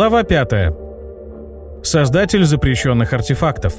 Глава 5. Создатель запрещенных артефактов.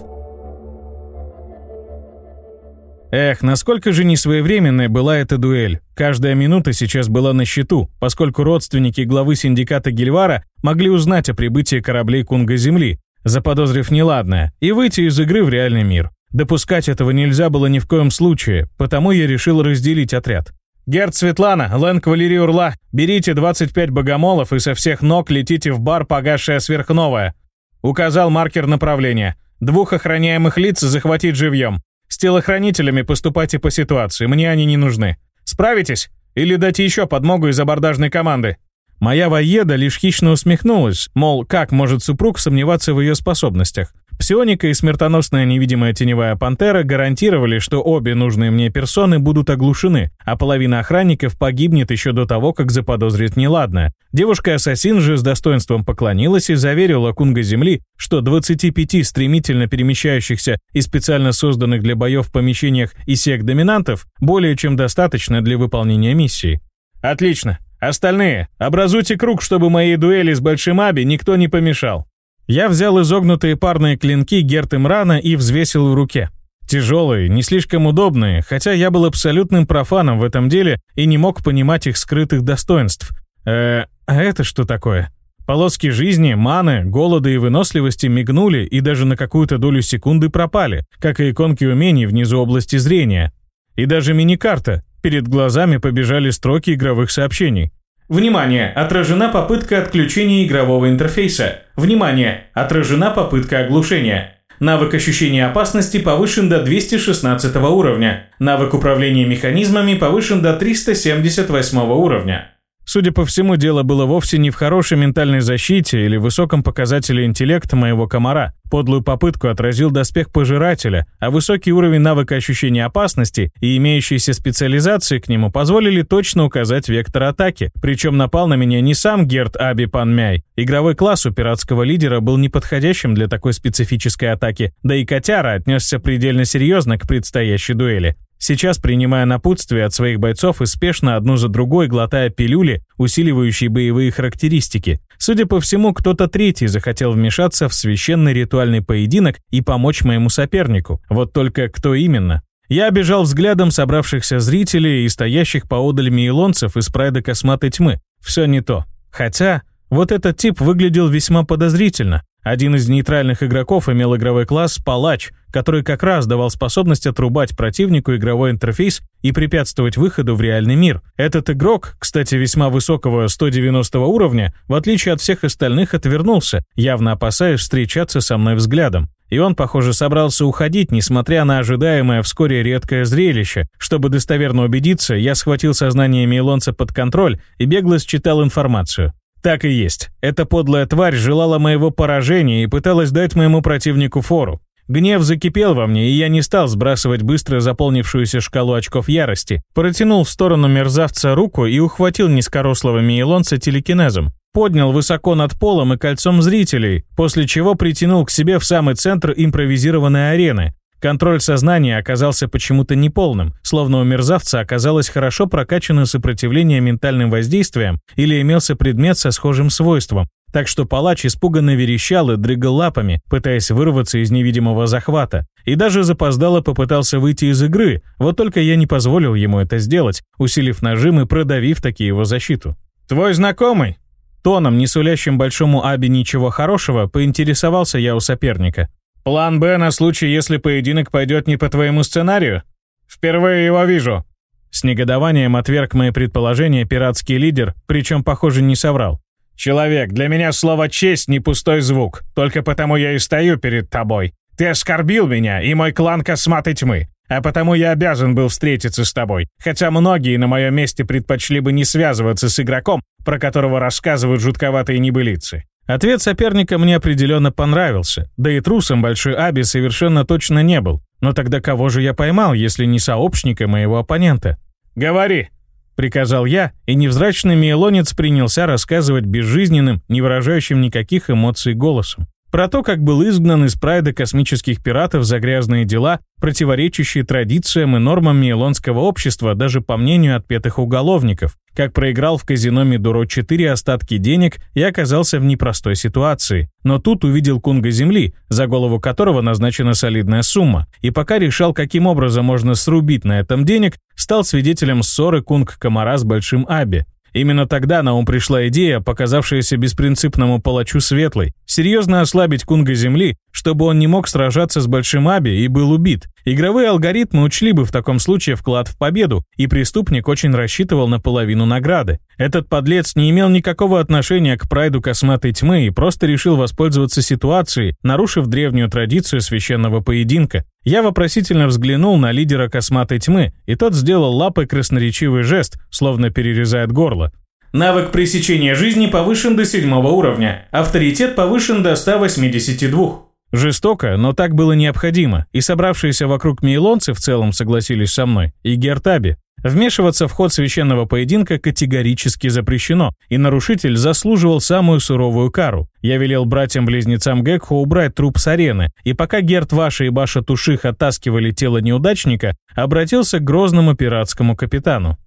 Эх, насколько же несвоевременная была эта дуэль. Каждая минута сейчас была на счету, поскольку родственники главы синдиката Гильвара могли узнать о прибытии кораблей Кунга Земли, заподозрив неладное, и выйти из игры в реальный мир. Допускать этого нельзя было ни в коем случае, потому я решил разделить отряд. «Герд Светлана, Лэн Кавалерий Урла, берите 25 богомолов и со всех ног летите в бар «Погасшая сверхновая». Указал маркер направления. Двух охраняемых лиц захватить живьем. С телохранителями поступайте по ситуации, мне они не нужны. Справитесь? Или дать еще подмогу из абордажной команды?» Моя воеда лишь хищно усмехнулась, мол, как может супруг сомневаться в ее способностях. Псионика и смертоносная невидимая теневая пантера гарантировали, что обе нужные мне персоны будут оглушены, а половина охранников погибнет еще до того, как заподозрит неладное. Девушка-ассасин же с достоинством поклонилась и заверила Кунга Земли, что 25 стремительно перемещающихся и специально созданных для боев помещениях и сек-доминантов более чем достаточно для выполнения миссии. «Отлично. Остальные, образуйте круг, чтобы моей дуэли с Большим Аби никто не помешал». Я взял изогнутые парные клинки Герт Имрана и взвесил в руке. Тяжелые, не слишком удобные, хотя я был абсолютным профаном в этом деле и не мог понимать их скрытых достоинств. Э, а это что такое? Полоски жизни, маны, голода и выносливости мигнули и даже на какую-то долю секунды пропали, как и иконки умений внизу области зрения. И даже мини-карта. Перед глазами побежали строки игровых сообщений. Внимание! Отражена попытка отключения игрового интерфейса. Внимание! Отражена попытка оглушения. Навык ощущения опасности повышен до 216 уровня. Навык управления механизмами повышен до 378 уровня. Судя по всему, дело было вовсе не в хорошей ментальной защите или высоком показателе интеллекта моего комара. Подлую попытку отразил доспех пожирателя, а высокий уровень навыка ощущения опасности и имеющиеся специализации к нему позволили точно указать вектор атаки. Причем напал на меня не сам Герт Аби Панмяй. Игровой класс у пиратского лидера был неподходящим для такой специфической атаки, да и котяра отнесся предельно серьезно к предстоящей дуэли. Сейчас, принимая напутствие от своих бойцов и спешно одну за другой глотая пилюли, усиливающие боевые характеристики, судя по всему, кто-то третий захотел вмешаться в священный ритуальный поединок и помочь моему сопернику. Вот только кто именно? Я обижал взглядом собравшихся зрителей и стоящих поодаль мейлонцев из прайда косматой тьмы. Все не то. Хотя, вот этот тип выглядел весьма подозрительно. Один из нейтральных игроков имел игровой класс «Палач», который как раз давал способность отрубать противнику игровой интерфейс и препятствовать выходу в реальный мир. Этот игрок, кстати, весьма высокого 190 уровня, в отличие от всех остальных, отвернулся, явно опасаясь встречаться со мной взглядом. И он, похоже, собрался уходить, несмотря на ожидаемое вскоре редкое зрелище. Чтобы достоверно убедиться, я схватил сознание Мейлонца под контроль и бегло считал информацию. Так и есть. Эта подлая тварь желала моего поражения и пыталась дать моему противнику фору. Гнев закипел во мне, и я не стал сбрасывать быстро заполнившуюся шкалу очков ярости. Протянул в сторону мерзавца руку и ухватил низкорослого мейлонца телекинезом. Поднял высоко над полом и кольцом зрителей, после чего притянул к себе в самый центр импровизированной арены, Контроль сознания оказался почему-то неполным, словно у мерзавца оказалось хорошо прокачанное сопротивление ментальным воздействиям или имелся предмет со схожим свойством. Так что палач испуганно верещал и дрыгал лапами, пытаясь вырваться из невидимого захвата. И даже запоздало попытался выйти из игры, вот только я не позволил ему это сделать, усилив нажим и продавив таки его защиту. «Твой знакомый?» Тоном, не сулящим большому Аби ничего хорошего, поинтересовался я у соперника. План «Б» на случай, если поединок пойдет не по твоему сценарию? Впервые его вижу. С негодованием отверг мои предположения пиратский лидер, причем, похоже, не соврал. «Человек, для меня слово «честь» не пустой звук, только потому я и стою перед тобой. Ты оскорбил меня и мой клан косматой тьмы, а потому я обязан был встретиться с тобой, хотя многие на моем месте предпочли бы не связываться с игроком, про которого рассказывают жутковатые небылицы. Ответ соперника мне определенно понравился, да и трусом Большой Аби совершенно точно не был. Но тогда кого же я поймал, если не сообщника моего оппонента? «Говори!» — приказал я, и невзрачный миелонец принялся рассказывать безжизненным, не выражающим никаких эмоций голосом. Про то, как был изгнан из прайда космических пиратов за грязные дела, противоречащие традициям и нормам мейлонского общества, даже по мнению отпетых уголовников, как проиграл в казино Мидуро-4 остатки денег и оказался в непростой ситуации. Но тут увидел кунга земли, за голову которого назначена солидная сумма, и пока решал, каким образом можно срубить на этом денег, стал свидетелем ссоры кунг-комара с Большим Аби. Именно тогда на ум пришла идея, показавшаяся беспринципному палачу светлой, серьезно ослабить кунга земли, чтобы он не мог сражаться с Большим Аби и был убит. Игровые алгоритмы учли бы в таком случае вклад в победу, и преступник очень рассчитывал на половину награды. Этот подлец не имел никакого отношения к прайду косматой тьмы и просто решил воспользоваться ситуацией, нарушив древнюю традицию священного поединка. Я вопросительно взглянул на лидера косматой тьмы, и тот сделал лапой красноречивый жест, словно перерезает горло. Навык пресечения жизни повышен до седьмого уровня, авторитет повышен до 182. Жестоко, но так было необходимо, и собравшиеся вокруг мейлонцы в целом согласились со мной, и Гертаби. Вмешиваться в ход священного поединка категорически запрещено, и нарушитель заслуживал самую суровую кару. Я велел братьям-близнецам Гекхо убрать труп с арены, и пока Герт Ваша и Баша Туших оттаскивали тело неудачника, обратился к грозному пиратскому капитану.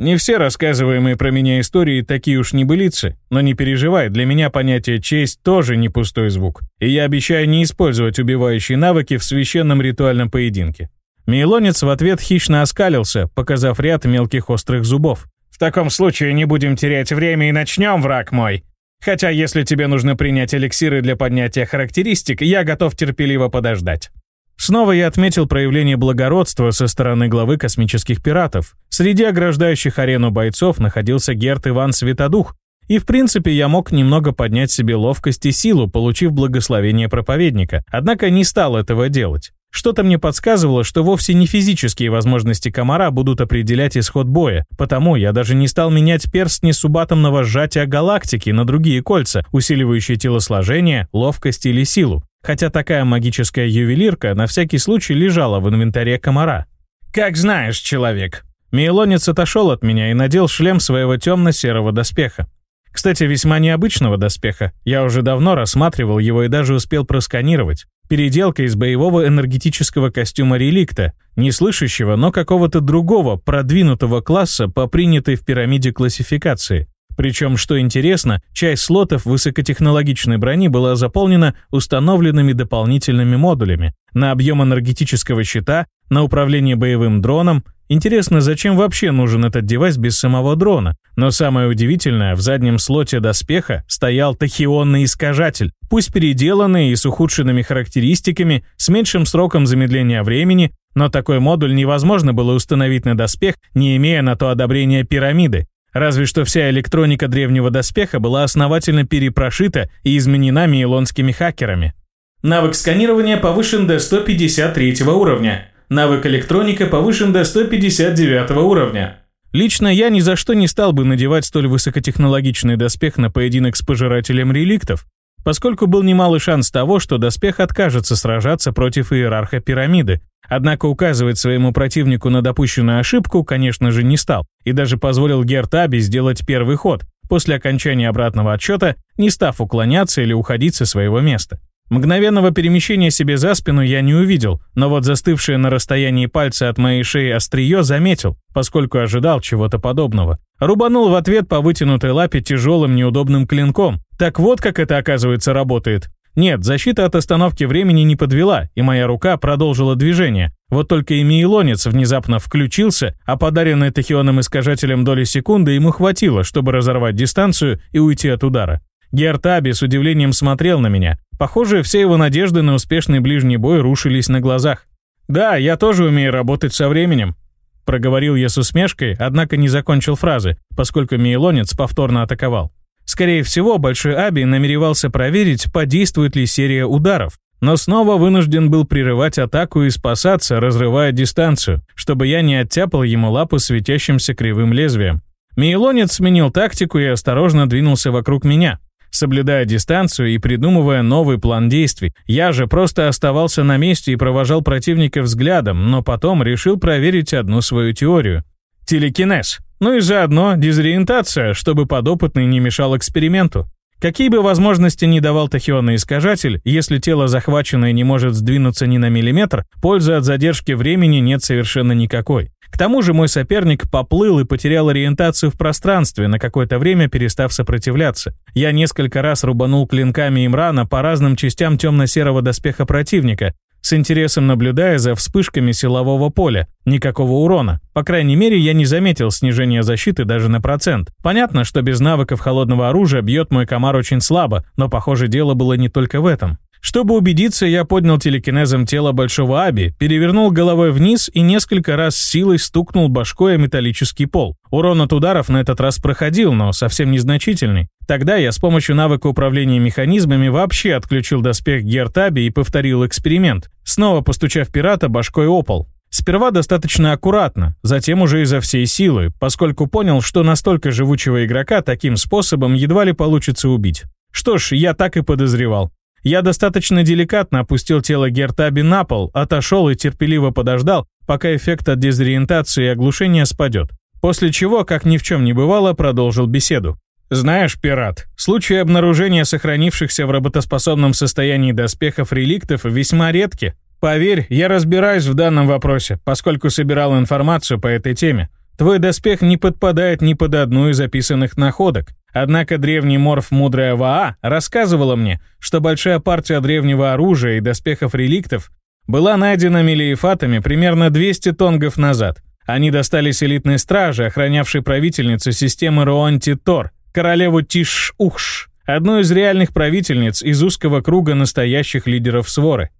Не все рассказываемые про меня истории такие уж небылицы, но не переживай, для меня понятие «честь» тоже не пустой звук, и я обещаю не использовать убивающие навыки в священном ритуальном поединке. Мейлонец в ответ хищно оскалился, показав ряд мелких острых зубов. «В таком случае не будем терять время и начнем, враг мой. Хотя если тебе нужно принять эликсиры для поднятия характеристик, я готов терпеливо подождать». Снова я отметил проявление благородства со стороны главы космических пиратов. Среди ограждающих арену бойцов находился Герт Иван Светодух, и в принципе я мог немного поднять себе ловкость и силу, получив благословение проповедника, однако не стал этого делать. Что-то мне подсказывало, что вовсе не физические возможности комара будут определять исход боя, потому я даже не стал менять перстни субатомного сжатия галактики на другие кольца, усиливающие телосложение, ловкость или силу хотя такая магическая ювелирка на всякий случай лежала в инвентаре комара. «Как знаешь, человек». Мейлонец отошел от меня и надел шлем своего темно-серого доспеха. Кстати, весьма необычного доспеха. Я уже давно рассматривал его и даже успел просканировать. Переделка из боевого энергетического костюма реликта, не слышащего, но какого-то другого, продвинутого класса по принятой в пирамиде классификации. Причем, что интересно, часть слотов высокотехнологичной брони была заполнена установленными дополнительными модулями на объем энергетического щита, на управление боевым дроном. Интересно, зачем вообще нужен этот девайс без самого дрона? Но самое удивительное, в заднем слоте доспеха стоял тахионный искажатель, пусть переделанный и с ухудшенными характеристиками, с меньшим сроком замедления времени, но такой модуль невозможно было установить на доспех, не имея на то одобрения пирамиды. Разве что вся электроника древнего доспеха была основательно перепрошита и изменена мейлонскими хакерами. Навык сканирования повышен до 153 уровня. Навык электроника повышен до 159 уровня. Лично я ни за что не стал бы надевать столь высокотехнологичный доспех на поединок с пожирателем реликтов, поскольку был немалый шанс того, что доспех откажется сражаться против иерарха пирамиды, Однако указывать своему противнику на допущенную ошибку, конечно же, не стал, и даже позволил Гертаби сделать первый ход, после окончания обратного отсчета, не став уклоняться или уходить со своего места. Мгновенного перемещения себе за спину я не увидел, но вот застывшее на расстоянии пальца от моей шеи острие заметил, поскольку ожидал чего-то подобного. Рубанул в ответ по вытянутой лапе тяжелым неудобным клинком. Так вот как это оказывается работает. Нет, защита от остановки времени не подвела, и моя рука продолжила движение. Вот только и Мейлонец внезапно включился, а подаренной тахионным искажателем доли секунды ему хватило, чтобы разорвать дистанцию и уйти от удара. Гертаби с удивлением смотрел на меня. Похоже, все его надежды на успешный ближний бой рушились на глазах. «Да, я тоже умею работать со временем», — проговорил я с усмешкой, однако не закончил фразы, поскольку Мейлонец повторно атаковал. Скорее всего, Большой Аби намеревался проверить, подействует ли серия ударов, но снова вынужден был прерывать атаку и спасаться, разрывая дистанцию, чтобы я не оттяпал ему лапу светящимся кривым лезвием. Мейлонец сменил тактику и осторожно двинулся вокруг меня, соблюдая дистанцию и придумывая новый план действий. Я же просто оставался на месте и провожал противника взглядом, но потом решил проверить одну свою теорию. Телекинез. Ну и заодно дезориентация, чтобы подопытный не мешал эксперименту. Какие бы возможности ни давал тахионный искажатель, если тело захваченное не может сдвинуться ни на миллиметр, пользы от задержки времени нет совершенно никакой. К тому же мой соперник поплыл и потерял ориентацию в пространстве, на какое-то время перестав сопротивляться. Я несколько раз рубанул клинками Имрана по разным частям темно-серого доспеха противника, с интересом наблюдая за вспышками силового поля. Никакого урона. По крайней мере, я не заметил снижения защиты даже на процент. Понятно, что без навыков холодного оружия бьет мой комар очень слабо, но, похоже, дело было не только в этом. Чтобы убедиться, я поднял телекинезом тело Большого Аби, перевернул головой вниз и несколько раз силой стукнул башкой о металлический пол. Урон от ударов на этот раз проходил, но совсем незначительный. Тогда я с помощью навыка управления механизмами вообще отключил доспех Гертаби и повторил эксперимент, снова постучав пирата башкой о пол. Сперва достаточно аккуратно, затем уже изо всей силы, поскольку понял, что настолько живучего игрока таким способом едва ли получится убить. Что ж, я так и подозревал. Я достаточно деликатно опустил тело Гертаби на пол, отошел и терпеливо подождал, пока эффект от дезориентации и оглушения спадет. После чего, как ни в чем не бывало, продолжил беседу. Знаешь, пират, случаи обнаружения сохранившихся в работоспособном состоянии доспехов реликтов весьма редки. Поверь, я разбираюсь в данном вопросе, поскольку собирал информацию по этой теме. Твой доспех не подпадает ни под одну из записанных находок. Однако древний морф Мудрая Ваа рассказывала мне, что большая партия древнего оружия и доспехов-реликтов была найдена мелиефатами примерно 200 тонгов назад. Они достались элитной страже, охранявшей правительницу системы Роанти-Тор, королеву Тиш-Ухш, одну из реальных правительниц из узкого круга настоящих лидеров своры.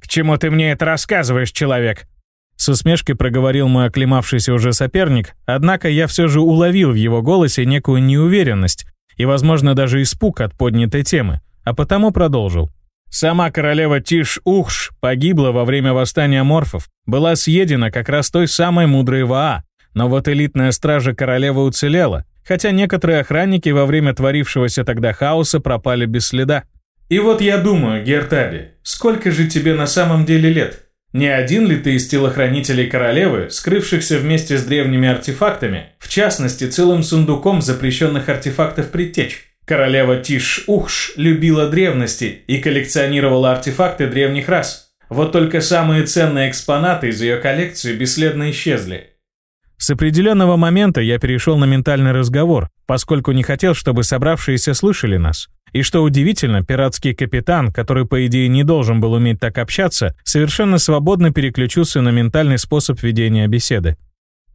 «К чему ты мне это рассказываешь, человек?» С усмешкой проговорил мой оклемавшийся уже соперник, однако я все же уловил в его голосе некую неуверенность и, возможно, даже испуг от поднятой темы, а потому продолжил. Сама королева Тиш-Ухш погибла во время восстания морфов, была съедена как раз той самой мудрой Ваа, но вот элитная стража королевы уцелела, хотя некоторые охранники во время творившегося тогда хаоса пропали без следа. «И вот я думаю, Гертаби, сколько же тебе на самом деле лет?» Не один ли ты из телохранителей королевы, скрывшихся вместе с древними артефактами, в частности, целым сундуком запрещенных артефактов предтеч? Королева Тиш-Ухш любила древности и коллекционировала артефакты древних рас. Вот только самые ценные экспонаты из ее коллекции бесследно исчезли. С определенного момента я перешел на ментальный разговор, поскольку не хотел, чтобы собравшиеся слышали нас. И что удивительно, пиратский капитан, который по идее не должен был уметь так общаться, совершенно свободно переключился на ментальный способ ведения беседы.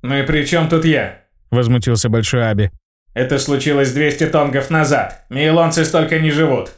«Ну и при чем тут я?» – возмутился Большой Аби. «Это случилось 200 тонгов назад. Мейлонцы столько не живут.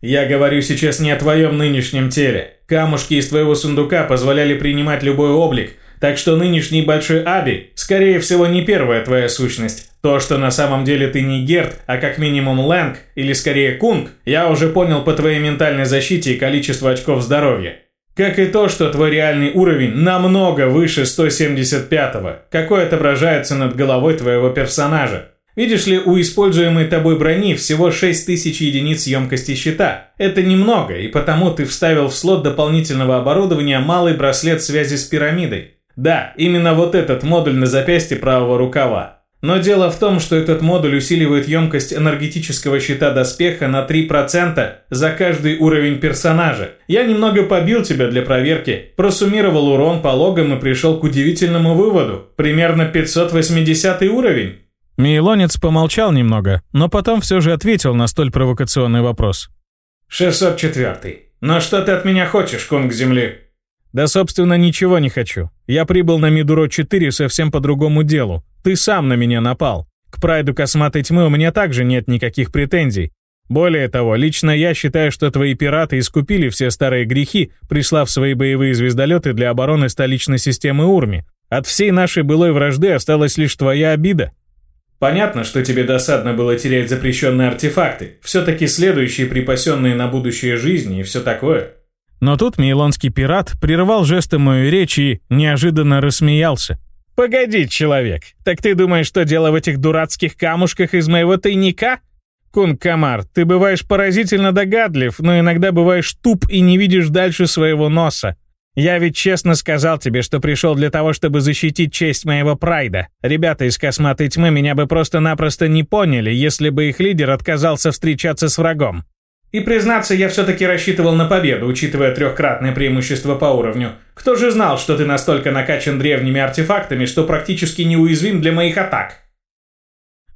Я говорю сейчас не о твоем нынешнем теле. Камушки из твоего сундука позволяли принимать любой облик, так что нынешний Большой Аби, скорее всего, не первая твоя сущность. То, что на самом деле ты не Герт, а как минимум Лэнг, или скорее Кунг, я уже понял по твоей ментальной защите и количеству очков здоровья. Как и то, что твой реальный уровень намного выше 175-го, какой отображается над головой твоего персонажа. Видишь ли, у используемой тобой брони всего 6000 единиц емкости щита. Это немного, и потому ты вставил в слот дополнительного оборудования малый браслет связи с пирамидой. Да, именно вот этот модуль на запястье правого рукава. Но дело в том, что этот модуль усиливает емкость энергетического щита доспеха на 3% за каждый уровень персонажа. Я немного побил тебя для проверки, просуммировал урон по логам и пришел к удивительному выводу. Примерно 580 уровень. Мейлонец помолчал немного, но потом все же ответил на столь провокационный вопрос. 604. Но что ты от меня хочешь, Кунг Земли? Да, собственно, ничего не хочу. Я прибыл на Мидуро-4 совсем по другому делу. Ты сам на меня напал. К прайду косматой тьмы у меня также нет никаких претензий. Более того, лично я считаю, что твои пираты искупили все старые грехи, прислав свои боевые звездолеты для обороны столичной системы Урми. От всей нашей былой вражды осталась лишь твоя обида. Понятно, что тебе досадно было терять запрещенные артефакты, все-таки следующие припасенные на будущее жизни и все такое. Но тут мейлонский пират прервал жестом мою речь и неожиданно рассмеялся. «Погоди, человек, так ты думаешь, что дело в этих дурацких камушках из моего тайника?» «Кун-камар, ты бываешь поразительно догадлив, но иногда бываешь туп и не видишь дальше своего носа. Я ведь честно сказал тебе, что пришел для того, чтобы защитить честь моего прайда. Ребята из косматой тьмы меня бы просто-напросто не поняли, если бы их лидер отказался встречаться с врагом. И признаться, я все-таки рассчитывал на победу, учитывая трехкратное преимущество по уровню. Кто же знал, что ты настолько накачан древними артефактами, что практически неуязвим для моих атак?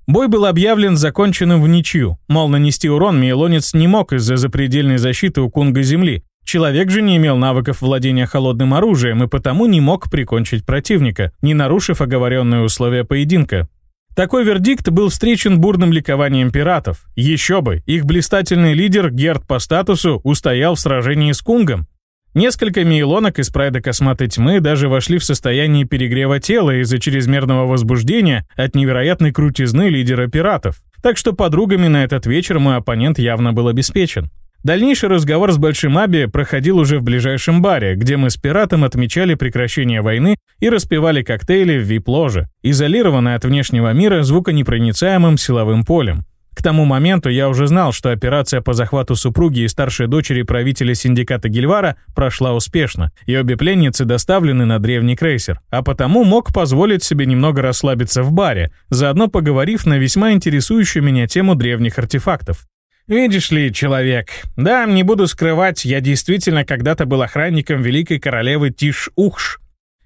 Бой был объявлен законченным в ничью, мол, нанести урон Мейлонец не мог из-за запредельной защиты у Кунга Земли. Человек же не имел навыков владения холодным оружием и потому не мог прикончить противника, не нарушив оговоренные условия поединка. Такой вердикт был встречен бурным ликованием пиратов. Еще бы, их блистательный лидер Герд по статусу устоял в сражении с Кунгом. Несколько мейлонок из прайда косматой тьмы даже вошли в состояние перегрева тела из-за чрезмерного возбуждения от невероятной крутизны лидера пиратов. Так что подругами на этот вечер мой оппонент явно был обеспечен. Дальнейший разговор с Большим Аби проходил уже в ближайшем баре, где мы с пиратом отмечали прекращение войны и распивали коктейли в вип-ложе, изолированное от внешнего мира звуконепроницаемым силовым полем. К тому моменту я уже знал, что операция по захвату супруги и старшей дочери правителя синдиката Гильвара прошла успешно, и обе пленницы доставлены на древний крейсер, а потому мог позволить себе немного расслабиться в баре, заодно поговорив на весьма интересующую меня тему древних артефактов. «Видишь ли, человек, да, не буду скрывать, я действительно когда-то был охранником великой королевы Тиш-Ухш.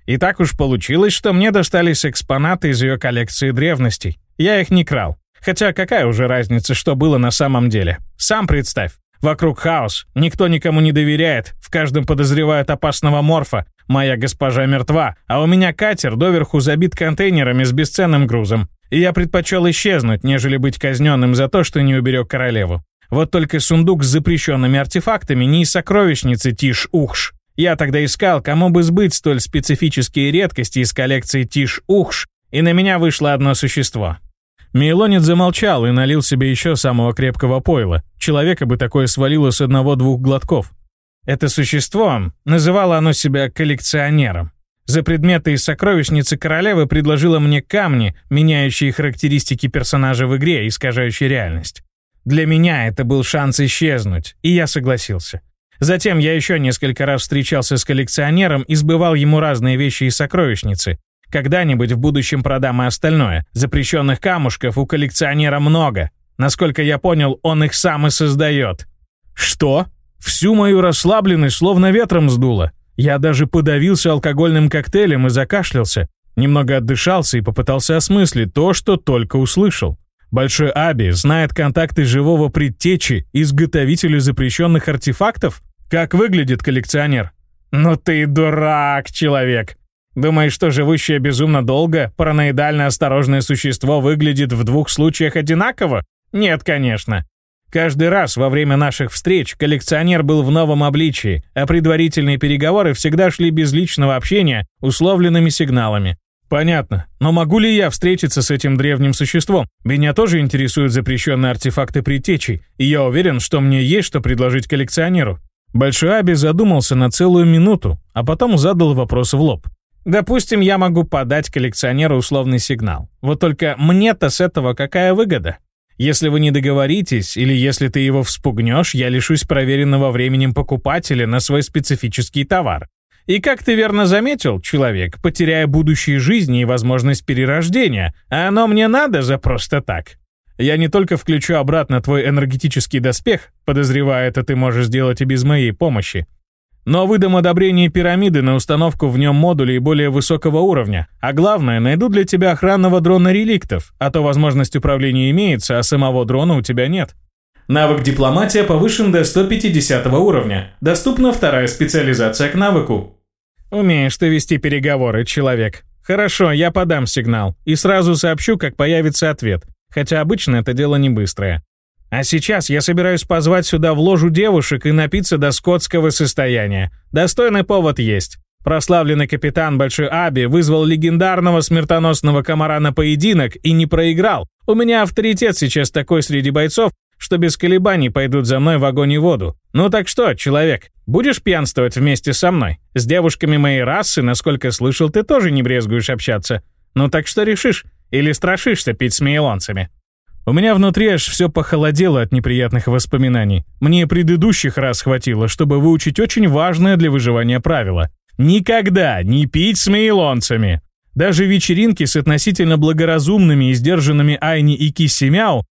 И так уж получилось, что мне достались экспонаты из ее коллекции древностей. Я их не крал. Хотя какая уже разница, что было на самом деле? Сам представь. Вокруг хаос, никто никому не доверяет, в каждом подозревают опасного морфа, моя госпожа мертва, а у меня катер доверху забит контейнерами с бесценным грузом. И я предпочел исчезнуть, нежели быть казненным за то, что не уберег королеву. Вот только сундук с запрещенными артефактами не из сокровищницы Тиш-Ухш. Я тогда искал, кому бы сбыть столь специфические редкости из коллекции Тиш-Ухш, и на меня вышло одно существо. Мейлонец замолчал и налил себе еще самого крепкого пойла. Человека бы такое свалило с одного-двух глотков. Это существо, называло оно себя коллекционером. За предметы из сокровищницы королевы предложило мне камни, меняющие характеристики персонажа в игре, искажающие реальность. Для меня это был шанс исчезнуть, и я согласился. Затем я еще несколько раз встречался с коллекционером и сбывал ему разные вещи из сокровищницы. Когда-нибудь в будущем продам и остальное. Запрещенных камушков у коллекционера много. Насколько я понял, он их сам и создает. Что? Всю мою расслабленность словно ветром сдуло. Я даже подавился алкогольным коктейлем и закашлялся. Немного отдышался и попытался осмыслить то, что только услышал. Большой Аби знает контакты живого предтечи, изготовителю запрещенных артефактов? Как выглядит коллекционер? Ну ты дурак, человек. Думаешь, что живущее безумно долго, параноидально осторожное существо выглядит в двух случаях одинаково? Нет, конечно. Каждый раз во время наших встреч коллекционер был в новом обличии, а предварительные переговоры всегда шли без личного общения, условленными сигналами. Понятно. Но могу ли я встретиться с этим древним существом? Меня тоже интересуют запрещенные артефакты предтечей, и я уверен, что мне есть что предложить коллекционеру. Большой Аби задумался на целую минуту, а потом задал вопрос в лоб. Допустим, я могу подать коллекционеру условный сигнал. Вот только мне-то с этого какая выгода? Если вы не договоритесь, или если ты его вспугнешь, я лишусь проверенного временем покупателя на свой специфический товар. И как ты верно заметил, человек, потеряя будущие жизни и возможность перерождения, а оно мне надо за просто так. Я не только включу обратно твой энергетический доспех, подозревая это ты можешь сделать и без моей помощи, но выдам одобрение пирамиды на установку в нем модулей более высокого уровня. А главное, найду для тебя охранного дрона реликтов, а то возможность управления имеется, а самого дрона у тебя нет. Навык дипломатия повышен до 150 уровня. Доступна вторая специализация к навыку. «Умеешь ты вести переговоры, человек. Хорошо, я подам сигнал и сразу сообщу, как появится ответ, хотя обычно это дело не быстрое. А сейчас я собираюсь позвать сюда в ложу девушек и напиться до скотского состояния. Достойный повод есть. Прославленный капитан Большой Аби вызвал легендарного смертоносного комара на поединок и не проиграл. У меня авторитет сейчас такой среди бойцов, что без колебаний пойдут за мной в огонь и воду. Ну так что, человек, будешь пьянствовать вместе со мной? С девушками моей расы, насколько слышал, ты тоже не брезгуешь общаться. Ну так что решишь? Или страшишься пить с мейлонцами?» У меня внутри аж все похолодело от неприятных воспоминаний. Мне предыдущих раз хватило, чтобы выучить очень важное для выживания правило. Никогда не пить с мейлонцами. Даже вечеринки с относительно благоразумными и сдержанными Айни и Кисси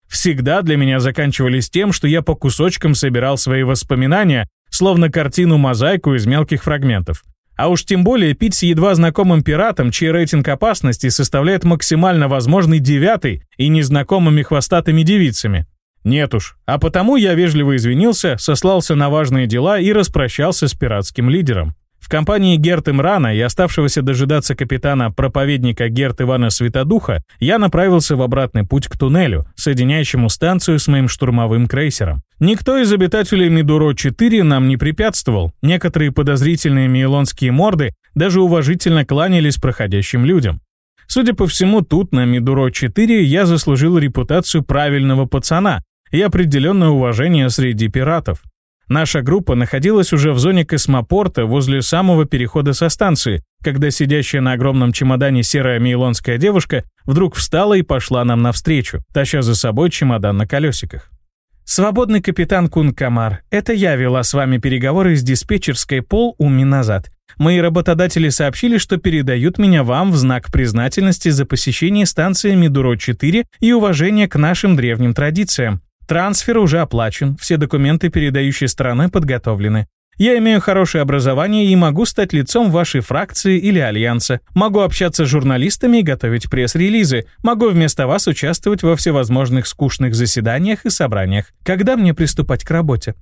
всегда для меня заканчивались тем, что я по кусочкам собирал свои воспоминания, словно картину-мозаику из мелких фрагментов. А уж тем более пить с едва знакомым пиратом, чей рейтинг опасности составляет максимально возможный девятый и незнакомыми хвостатыми девицами. Нет уж. А потому я вежливо извинился, сослался на важные дела и распрощался с пиратским лидером. В компании Герт Имрана и оставшегося дожидаться капитана-проповедника Герт Ивана Святодуха я направился в обратный путь к туннелю, соединяющему станцию с моим штурмовым крейсером. Никто из обитателей Мидуро-4 нам не препятствовал. Некоторые подозрительные мейлонские морды даже уважительно кланялись проходящим людям. Судя по всему, тут, на Мидуро-4, я заслужил репутацию правильного пацана и определенное уважение среди пиратов. Наша группа находилась уже в зоне космопорта возле самого перехода со станции, когда сидящая на огромном чемодане серая мейлонская девушка вдруг встала и пошла нам навстречу, таща за собой чемодан на колесиках. «Свободный капитан Кун Камар, это я вела с вами переговоры с диспетчерской пол уми назад. Мои работодатели сообщили, что передают меня вам в знак признательности за посещение станции Мидуро-4 и уважение к нашим древним традициям. Трансфер уже оплачен, все документы передающей стороны подготовлены. Я имею хорошее образование и могу стать лицом вашей фракции или альянса. Могу общаться с журналистами и готовить пресс-релизы. Могу вместо вас участвовать во всевозможных скучных заседаниях и собраниях. Когда мне приступать к работе?